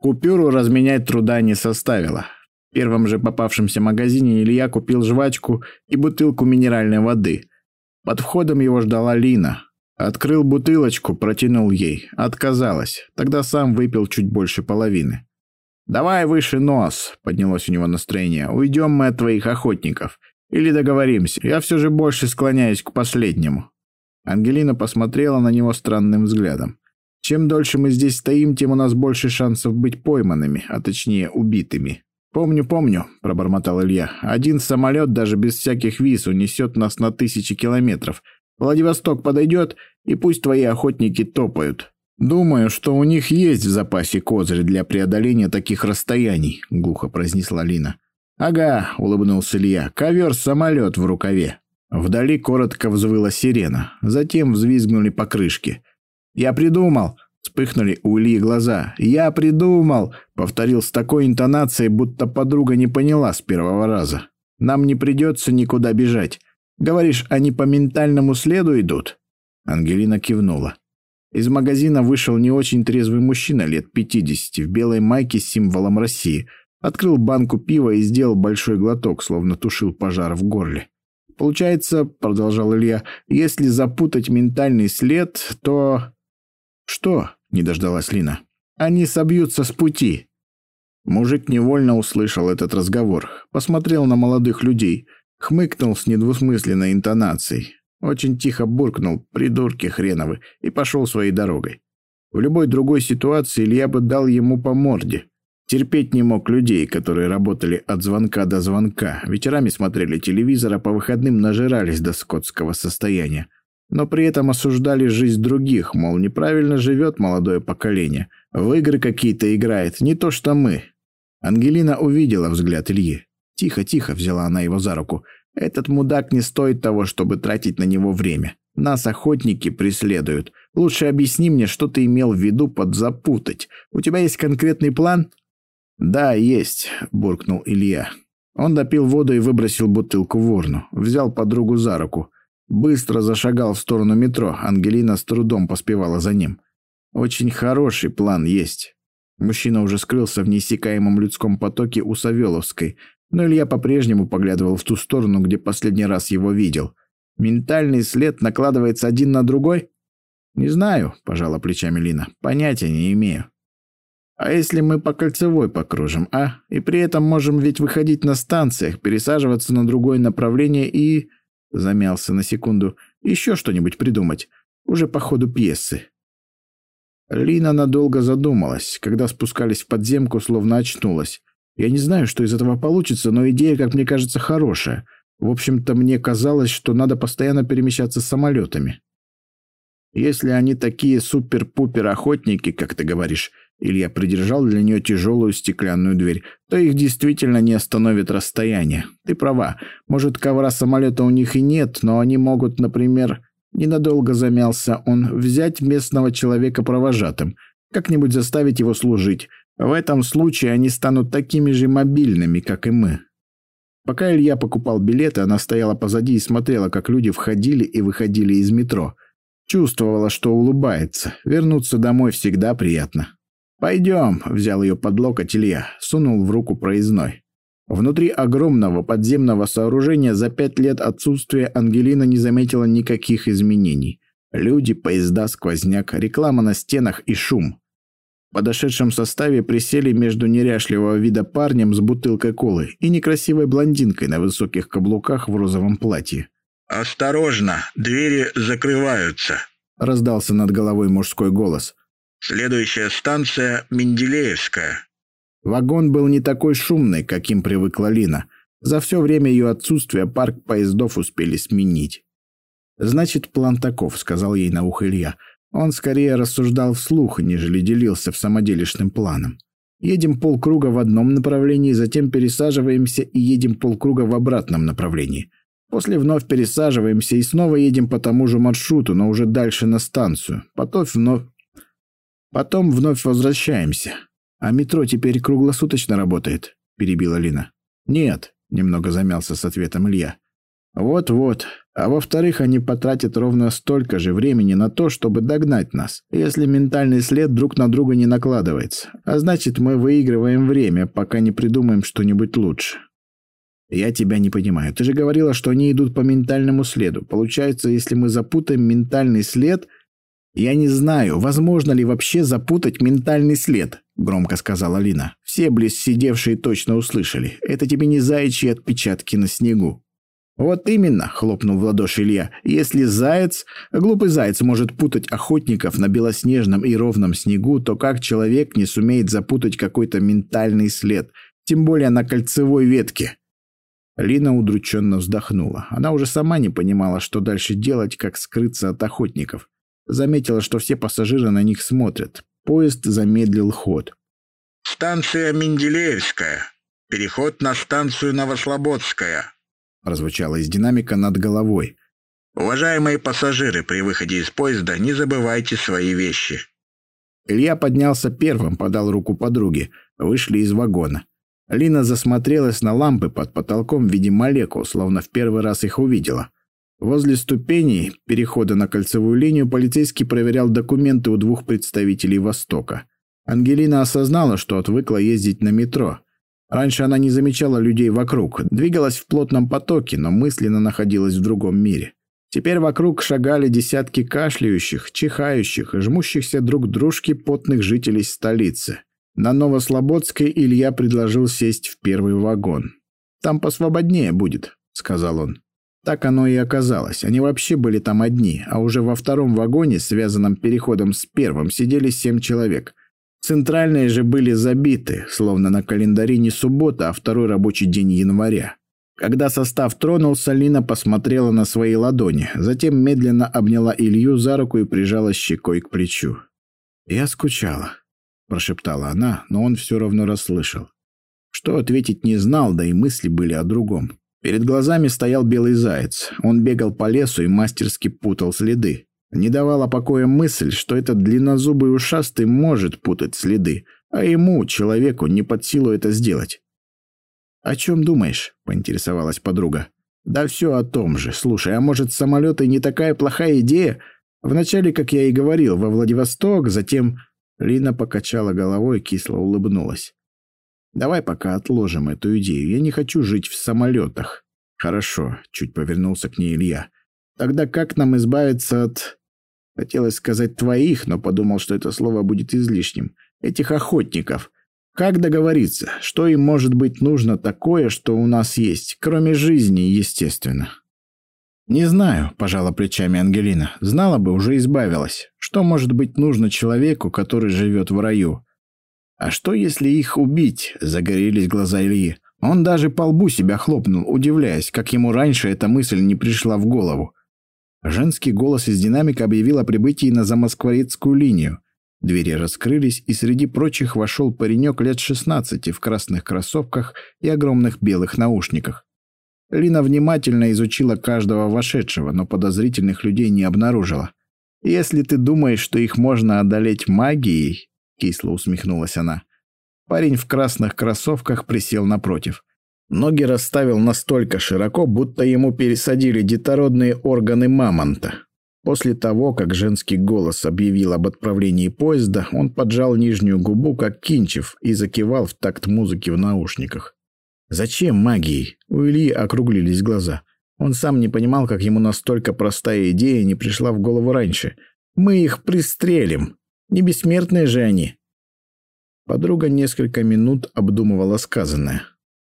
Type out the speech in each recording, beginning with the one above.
Купюру разменять труда не составило. В первом же попавшемся магазине Илья купил жвачку и бутылку минеральной воды. Под входом его ждала Лина. Открыл бутылочку, протянул ей. Отказалась. Тогда сам выпил чуть больше половины. «Давай выше нос», — поднялось у него настроение. «Уйдем мы от твоих охотников. Или договоримся. Я все же больше склоняюсь к последнему». Ангелина посмотрела на него странным взглядом. «Чем дольше мы здесь стоим, тем у нас больше шансов быть пойманными, а точнее убитыми». «Помню, помню», — пробормотал Илья. «Один самолет даже без всяких виз унесет нас на тысячи километров. Владивосток подойдет, и пусть твои охотники топают. «Думаю, что у них есть в запасе козырь для преодоления таких расстояний», — глухо произнесла Лина. «Ага», — улыбнулся Илья, — «ковер-самолет в рукаве». Вдали коротко взвыла сирена, затем взвизгнули покрышки. «Я придумал!» — вспыхнули у Ильи глаза. «Я придумал!» — повторил с такой интонацией, будто подруга не поняла с первого раза. «Нам не придется никуда бежать. Говоришь, они по ментальному следу идут?» Ангелина кивнула. Из магазина вышел не очень трезвый мужчина лет 50 в белой майке с символом России. Открыл банку пива и сделал большой глоток, словно тушил пожар в горле. «Получается, — продолжал Илья, — если запутать ментальный след, то...» «Что?» — не дождалась Лина. «Они собьются с пути». Мужик невольно услышал этот разговор, посмотрел на молодых людей, хмыкнул с недвусмысленной интонацией. Очень тихо буркнул «придурки хреновы» и пошел своей дорогой. В любой другой ситуации Илья бы дал ему по морде. Терпеть не мог людей, которые работали от звонка до звонка, вечерами смотрели телевизор, а по выходным нажирались до скотского состояния. Но при этом осуждали жизнь других, мол, неправильно живет молодое поколение. В игры какие-то играет, не то что мы. Ангелина увидела взгляд Ильи. Тихо, тихо взяла она его за руку – этот мудак не стоит того, чтобы тратить на него время. Нас охотники преследуют. Лучше объясни мне, что ты имел в виду под запутать. У тебя есть конкретный план?» «Да, есть», — буркнул Илья. Он допил воду и выбросил бутылку в урну. Взял подругу за руку. Быстро зашагал в сторону метро. Ангелина с трудом поспевала за ним. «Очень хороший план есть». Мужчина уже скрылся в неиссякаемом людском потоке у Савеловской, но Илья по-прежнему поглядывал в ту сторону, где последний раз его видел. Ментальный след накладывается один на другой? Не знаю, пожала плечами Лина. Понятия не имею. А если мы по кольцевой покружим, а? И при этом можем ведь выходить на станциях, пересаживаться на другое направление и... Замялся на секунду. Еще что-нибудь придумать. Уже по ходу пьесы. Лина надолго задумалась. Когда спускались в подземку, словно очнулась. Я не знаю, что из этого получится, но идея, как мне кажется, хорошая. В общем-то, мне казалось, что надо постоянно перемещаться с самолетами. Если они такие супер-пупер-охотники, как ты говоришь, Илья придержал для нее тяжелую стеклянную дверь, то их действительно не остановит расстояние. Ты права. Может, ковра самолета у них и нет, но они могут, например, ненадолго замялся он, взять местного человека провожатым, как-нибудь заставить его служить, в этом случае они станут такими же мобильными, как и мы. Пока Илья покупал билеты, она стояла позади и смотрела, как люди входили и выходили из метро. Чувствовала, что улыбается. Вернуться домой всегда приятно. «Пойдем», — взял ее под локоть Илья, сунул в руку проездной. Внутри огромного подземного сооружения за пять лет отсутствия Ангелина не заметила никаких изменений. Люди, поезда, сквозняк, реклама на стенах и шум. В подошедшем составе присели между неряшливого вида парнем с бутылкой колы и некрасивой блондинкой на высоких каблуках в розовом платье. «Осторожно, двери закрываются», — раздался над головой мужской голос. «Следующая станция Менделеевская». Вагон был не такой шумный, каким привыкла Лина. За все время ее отсутствия парк поездов успели сменить. «Значит, план таков», — сказал ей на ухо Илья. Он скорее рассуждал вслух, нежели делился в самоделишным планом. Едем полкруга в одном направлении, затем пересаживаемся и едем полкруга в обратном направлении. После вновь пересаживаемся и снова едем по тому же маршруту, но уже дальше на станцию. Потом вновь... Потом вновь возвращаемся. А метро теперь круглосуточно работает, перебила Лина. Нет, немного замялся с ответом Илья. Вот-вот, А во-вторых, они потратят ровно столько же времени на то, чтобы догнать нас, если ментальный след друг на друга не накладывается. А значит, мы выигрываем время, пока не придумаем что-нибудь лучше. Я тебя не понимаю. Ты же говорила, что они идут по ментальному следу. Получается, если мы запутаем ментальный след... Я не знаю, возможно ли вообще запутать ментальный след, громко сказала Лина. Все близ сидевшие точно услышали. Это тебе не заячьи отпечатки на снегу. «Вот именно», — хлопнул в ладоши Илья, — «если заяц, глупый заяц может путать охотников на белоснежном и ровном снегу, то как человек не сумеет запутать какой-то ментальный след, тем более на кольцевой ветке?» Лина удрученно вздохнула. Она уже сама не понимала, что дальше делать, как скрыться от охотников. Заметила, что все пассажиры на них смотрят. Поезд замедлил ход. «Станция Менделеевская. Переход на станцию Новослободская», прозвучало из динамика над головой. «Уважаемые пассажиры, при выходе из поезда не забывайте свои вещи». Илья поднялся первым, подал руку подруге. Вышли из вагона. Лина засмотрелась на лампы под потолком в виде молекул, словно в первый раз их увидела. Возле ступеней перехода на кольцевую линию полицейский проверял документы у двух представителей Востока. Ангелина осознала, что отвыкла ездить на метро. Раньше она не замечала людей вокруг, двигалась в плотном потоке, но мысленно находилась в другом мире. Теперь вокруг шагали десятки кашляющих, чихающих, жмущихся друг дружке потных жителей столицы. На Новослободской Илья предложил сесть в первый вагон. «Там посвободнее будет», — сказал он. Так оно и оказалось. Они вообще были там одни, а уже во втором вагоне, связанном переходом с первым, сидели семь человек. Центральные же были забиты, словно на календаре не суббота, а второй рабочий день января. Когда состав тронулся, Лина посмотрела на свои ладони, затем медленно обняла Илью за руку и прижала щекой к плечу. «Я скучала», — прошептала она, но он все равно расслышал. Что ответить не знал, да и мысли были о другом. Перед глазами стоял белый заяц. Он бегал по лесу и мастерски путал следы. Не давала покоя мысль, что этот длиннозубый ушастый может путать следы, а ему, человеку, не под силу это сделать. «О чем думаешь?» — поинтересовалась подруга. «Да все о том же. Слушай, а может, самолеты не такая плохая идея? Вначале, как я и говорил, во Владивосток, затем...» Лина покачала головой, кисло улыбнулась. «Давай пока отложим эту идею. Я не хочу жить в самолетах». «Хорошо», — чуть повернулся к ней Илья. «Тогда как нам избавиться от...» Хотелось сказать «твоих», но подумал, что это слово будет излишним. Этих охотников. Как договориться? Что им может быть нужно такое, что у нас есть, кроме жизни, естественно? «Не знаю», — пожала плечами Ангелина. «Знала бы, уже избавилась. Что может быть нужно человеку, который живет в раю?» «А что, если их убить?» — загорелись глаза Ильи. Он даже по лбу себя хлопнул, удивляясь, как ему раньше эта мысль не пришла в голову. Женский голос из динамика объявил о прибытии на Замоскворецкую линию. Двери раскрылись, и среди прочих вошел паренек лет 16 в красных кроссовках и огромных белых наушниках. Лина внимательно изучила каждого вошедшего, но подозрительных людей не обнаружила. «Если ты думаешь, что их можно одолеть магией», — кисло усмехнулась она. Парень в красных кроссовках присел напротив. Ноги расставил настолько широко, будто ему пересадили детородные органы мамонта. После того, как женский голос объявил об отправлении поезда, он поджал нижнюю губу, как Кинчев, и закивал в такт музыки в наушниках. «Зачем магией?» У Ильи округлились глаза. Он сам не понимал, как ему настолько простая идея не пришла в голову раньше. «Мы их пристрелим! Не бессмертные же они!» Подруга несколько минут обдумывала сказанное.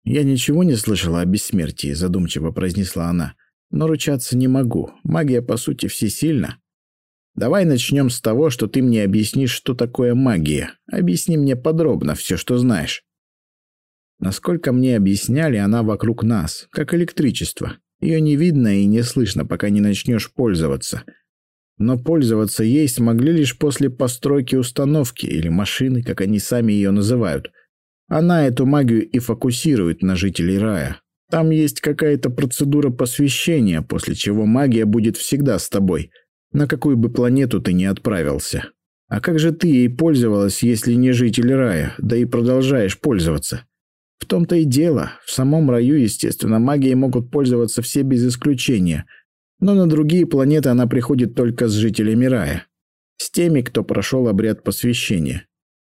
«Я ничего не слышала о бессмертии», — задумчиво произнесла она. «Но ручаться не могу. Магия, по сути, всесильна. Давай начнем с того, что ты мне объяснишь, что такое магия. Объясни мне подробно все, что знаешь». Насколько мне объясняли, она вокруг нас, как электричество. Ее не видно и не слышно, пока не начнешь пользоваться. Но пользоваться ей смогли лишь после постройки установки или машины, как они сами ее называют — она эту магию и фокусирует на жителей рая. Там есть какая-то процедура посвящения, после чего магия будет всегда с тобой, на какую бы планету ты ни отправился. А как же ты ей пользовалась, если не житель рая, да и продолжаешь пользоваться? В том-то и дело. В самом раю, естественно, магией могут пользоваться все без исключения. Но на другие планеты она приходит только с жителями рая. С теми, кто прошел обряд посвящения.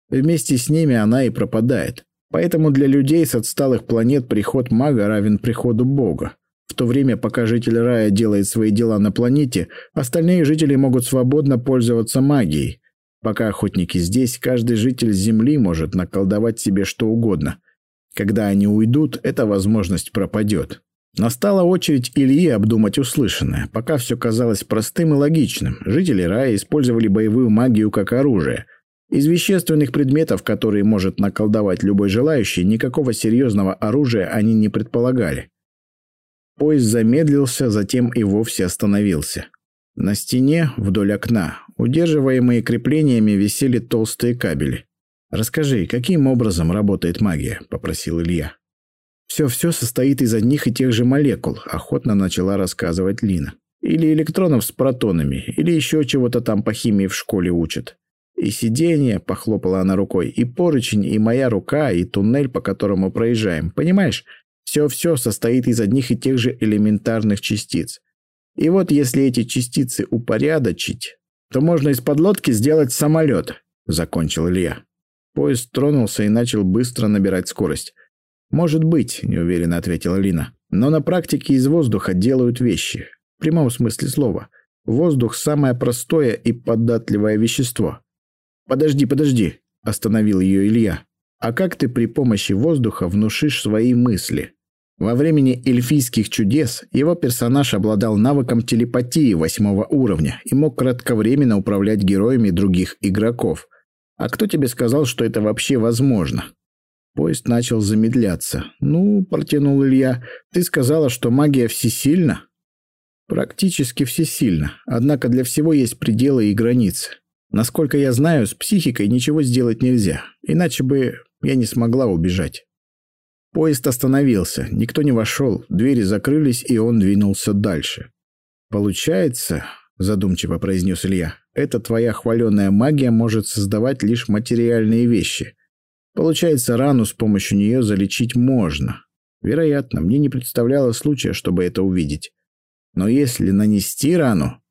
Вместе с ними она и пропадает. Поэтому для людей с отсталых планет приход мага равен приходу бога. В то время, пока житель рая делает свои дела на планете, остальные жители могут свободно пользоваться магией. Пока охотники здесь, каждый житель Земли может наколдовать себе что угодно. Когда они уйдут, эта возможность пропадет. Настала очередь Ильи обдумать услышанное. Пока все казалось простым и логичным. Жители рая использовали боевую магию как оружие. Из вещественных предметов, которые может наколдовать любой желающий, никакого серьезного оружия они не предполагали. Поезд замедлился, затем и вовсе остановился. На стене, вдоль окна, удерживаемые креплениями, висели толстые кабели. «Расскажи, каким образом работает магия?» – попросил Илья. «Все-все состоит из одних и тех же молекул», – охотно начала рассказывать Лина. «Или электронов с протонами, или еще чего-то там по химии в школе учат. И сиденье, похлопала она рукой, и поручень, и моя рука, и туннель, по которому проезжаем. Понимаешь? Все-все состоит из одних и тех же элементарных частиц. И вот если эти частицы упорядочить, то можно из подлодки сделать самолет, закончил Илья. Поезд тронулся и начал быстро набирать скорость. «Может быть», — неуверенно ответила Лина. «Но на практике из воздуха делают вещи. В прямом смысле слова. Воздух – самое простое и податливое вещество». «Подожди, подожди», – остановил ее Илья. «А как ты при помощи воздуха внушишь свои мысли?» Во времени эльфийских чудес его персонаж обладал навыком телепатии восьмого уровня и мог кратковременно управлять героями других игроков. А кто тебе сказал, что это вообще возможно? Поезд начал замедляться. «Ну, — протянул Илья, — ты сказала, что магия всесильна?» «Практически всесильна. Однако для всего есть пределы и границы. Насколько я знаю, с психикой ничего сделать нельзя. Иначе бы я не смогла убежать». Поезд остановился, никто не вошел, двери закрылись, и он двинулся дальше. «Получается, — задумчиво произнес Илья, — эта твоя хваленая магия может создавать лишь материальные вещи. Получается, рану с помощью нее залечить можно. Вероятно, мне не представляло случая, чтобы это увидеть. Но если нанести рану...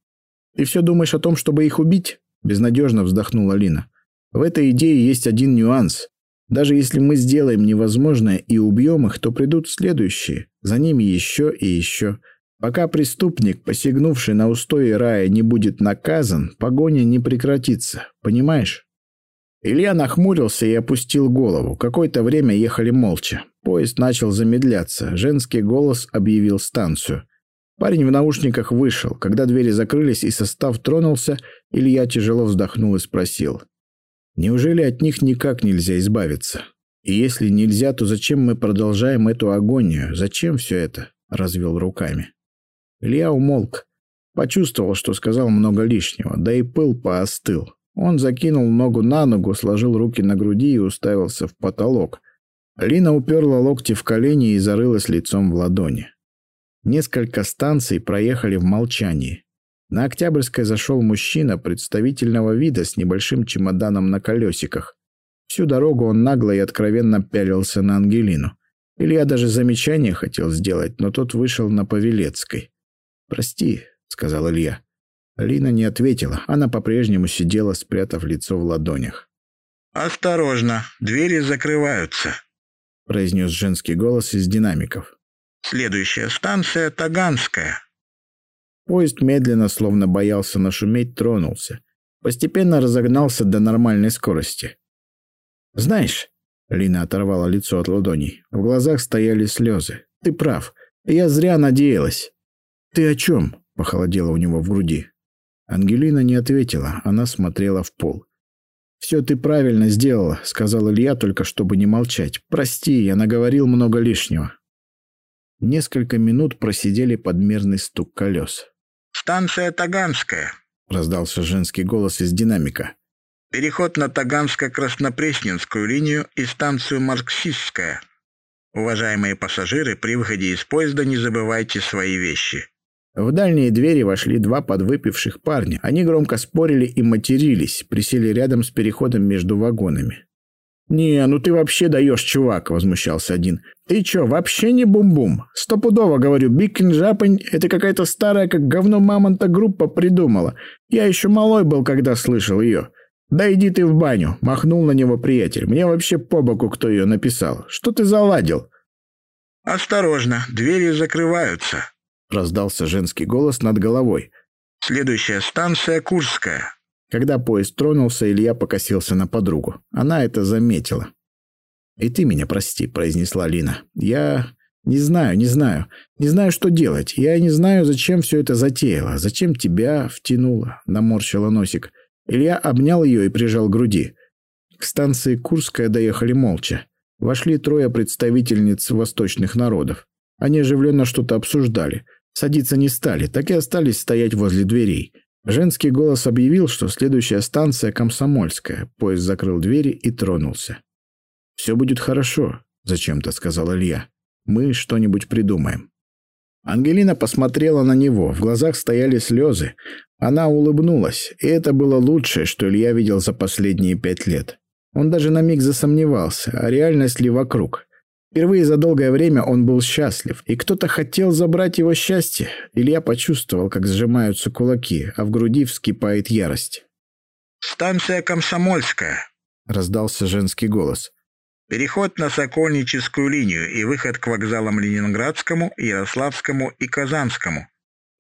Ты все думаешь о том, чтобы их убить?» Безнадежно вздохнула Лина. «В этой идее есть один нюанс. Даже если мы сделаем невозможное и убьем их, то придут следующие, за ними еще и еще. Пока преступник, посягнувший на устои рая, не будет наказан, погоня не прекратится. Понимаешь? Илья нахмурился и опустил голову. Какое-то время ехали молча. Поезд начал замедляться. Женский голос объявил станцию. Парень в наушниках вышел. Когда двери закрылись и состав тронулся, Илья тяжело вздохнул и спросил. Неужели от них никак нельзя избавиться? И если нельзя, то зачем мы продолжаем эту агонию? Зачем все это? Развел руками. Илья умолк. Почувствовал, что сказал много лишнего, да и пыл поостыл. Он закинул ногу на ногу, сложил руки на груди и уставился в потолок. Лина уперла локти в колени и зарылась лицом в ладони. Несколько станций проехали в молчании. На Октябрьской зашел мужчина представительного вида с небольшим чемоданом на колесиках. Всю дорогу он нагло и откровенно пялился на Ангелину. Илья даже замечание хотел сделать, но тот вышел на Павелецкой. «Прости», — сказал Илья. Лина не ответила. Она по-прежнему сидела, спрятав лицо в ладонях. «Осторожно, двери закрываются», — произнес женский голос из динамиков. «Следующая станция Таганская». Поезд медленно, словно боялся нашуметь, тронулся. Постепенно разогнался до нормальной скорости. «Знаешь...» — Лина оторвала лицо от ладоней. В глазах стояли слезы. «Ты прав. Я зря надеялась». «Ты о чем?» — похолодело у него в груди. Ангелина не ответила. Она смотрела в пол. «Все ты правильно сделала», — сказал Илья, только чтобы не молчать. «Прости, я наговорил много лишнего». Несколько минут просидели подмерный стук колес. «Станция Таганская», — раздался женский голос из динамика. «Переход на Таганско-Краснопресненскую линию и станцию Марксистская. Уважаемые пассажиры, при выходе из поезда не забывайте свои вещи». В дальние двери вошли два подвыпивших парня. Они громко спорили и матерились, присели рядом с переходом между вагонами. «Не, ну ты вообще даешь, чувак», — возмущался один. «Ты чё, вообще не бум-бум? Стопудово, говорю, Бикин это какая-то старая, как говно мамонта группа придумала. Я еще малой был, когда слышал ее. Да иди ты в баню», — махнул на него приятель. «Мне вообще по боку, кто ее написал. Что ты заладил?» «Осторожно, двери закрываются», — раздался женский голос над головой. «Следующая станция Курская». Когда поезд тронулся, Илья покосился на подругу. Она это заметила. «И ты меня прости», — произнесла Лина. «Я не знаю, не знаю. Не знаю, что делать. Я не знаю, зачем все это затеяла. Зачем тебя втянула?» — наморщила носик. Илья обнял ее и прижал к груди. К станции Курская доехали молча. Вошли трое представительниц восточных народов. Они оживленно что-то обсуждали. Садиться не стали, так и остались стоять возле дверей. Женский голос объявил, что следующая станция Комсомольская. Поезд закрыл двери и тронулся. «Все будет хорошо», — зачем-то сказал Илья. «Мы что-нибудь придумаем». Ангелина посмотрела на него, в глазах стояли слезы. Она улыбнулась, и это было лучшее, что Илья видел за последние пять лет. Он даже на миг засомневался, а реальность ли вокруг. Впервые за долгое время он был счастлив, и кто-то хотел забрать его счастье. Илья почувствовал, как сжимаются кулаки, а в груди вскипает ярость. «Станция Комсомольская», — раздался женский голос. «Переход на Сокольническую линию и выход к вокзалам Ленинградскому, Ярославскому и Казанскому.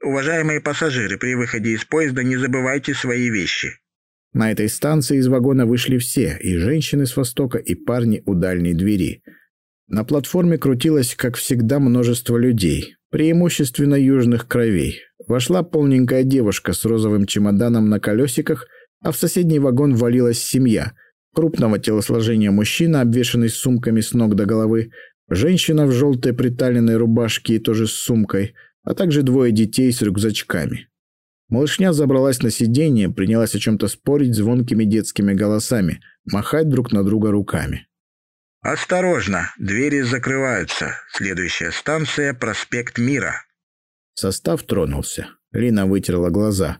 Уважаемые пассажиры, при выходе из поезда не забывайте свои вещи». На этой станции из вагона вышли все, и женщины с востока, и парни у дальней двери — на платформе крутилось, как всегда, множество людей, преимущественно южных кровей. Вошла полненькая девушка с розовым чемоданом на колесиках, а в соседний вагон валилась семья. Крупного телосложения мужчина, обвешанный сумками с ног до головы, женщина в желтой приталенной рубашке и тоже с сумкой, а также двое детей с рюкзачками. Малышня забралась на сиденье, принялась о чем-то спорить звонкими детскими голосами, махать друг на друга руками. «Осторожно, двери закрываются. Следующая станция – проспект Мира». Состав тронулся. Лина вытерла глаза.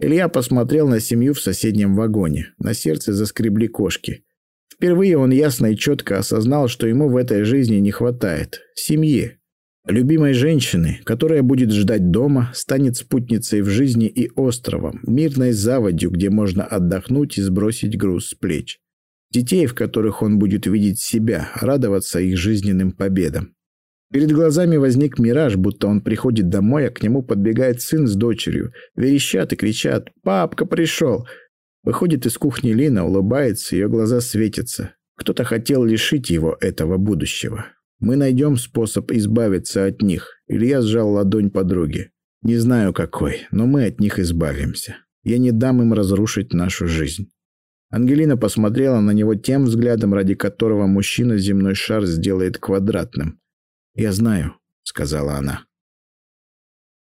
Илья посмотрел на семью в соседнем вагоне. На сердце заскребли кошки. Впервые он ясно и четко осознал, что ему в этой жизни не хватает. Семьи. Любимой женщины, которая будет ждать дома, станет спутницей в жизни и островом, мирной заводью, где можно отдохнуть и сбросить груз с плеч. Детей, в которых он будет видеть себя, радоваться их жизненным победам. Перед глазами возник мираж, будто он приходит домой, а к нему подбегает сын с дочерью. Верещат и кричат «Папка пришел!». Выходит из кухни Лина, улыбается, ее глаза светятся. Кто-то хотел лишить его этого будущего. Мы найдем способ избавиться от них. Илья сжал ладонь подруги. Не знаю какой, но мы от них избавимся. Я не дам им разрушить нашу жизнь. Ангелина посмотрела на него тем взглядом, ради которого мужчина земной шар сделает квадратным. «Я знаю», — сказала она.